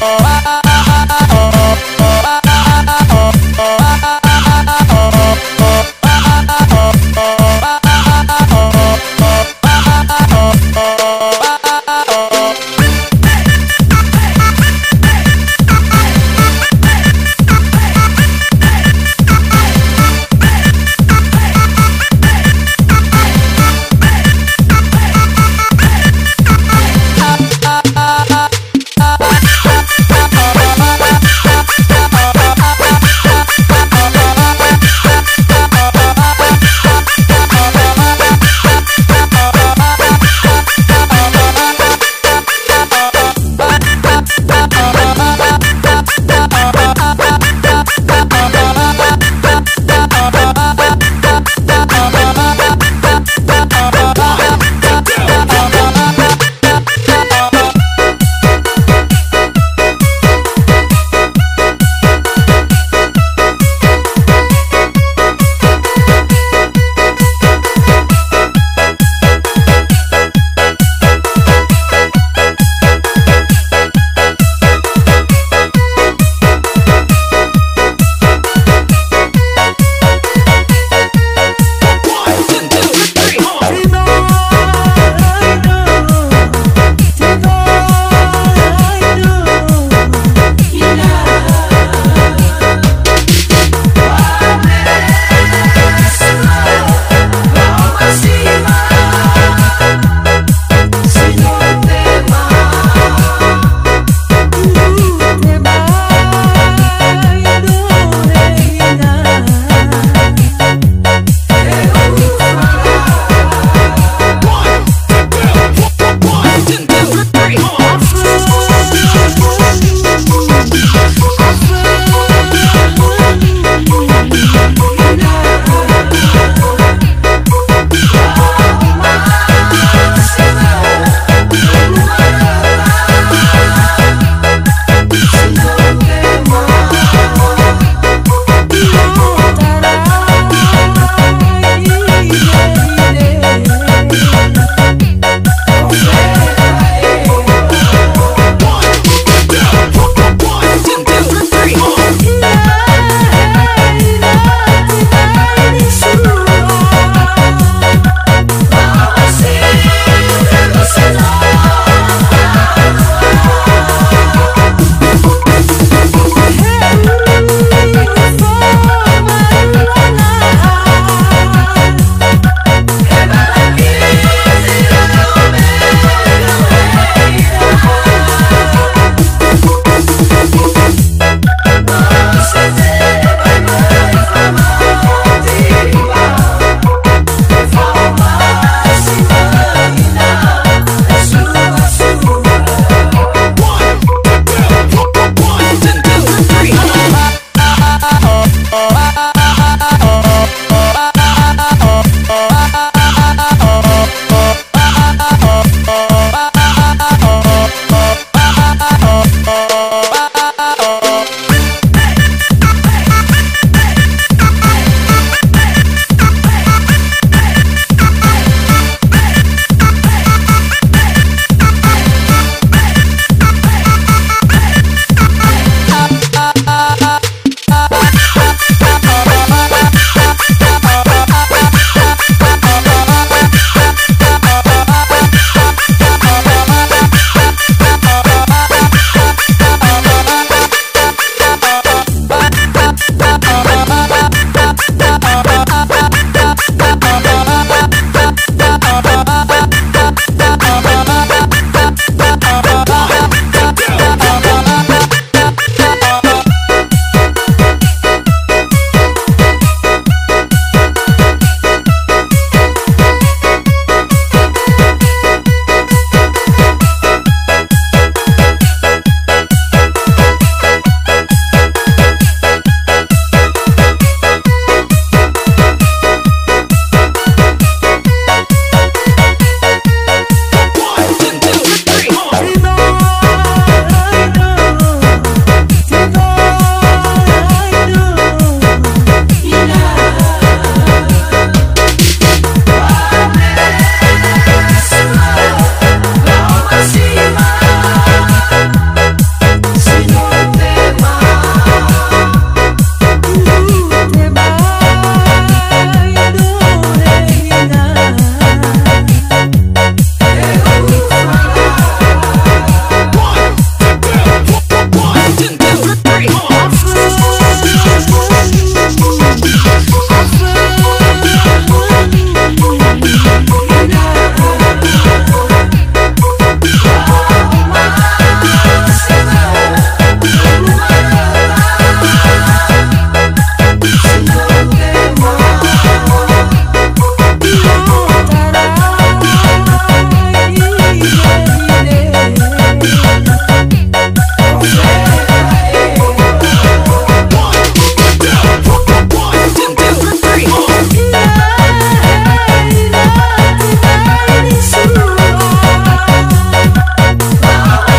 Oh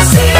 see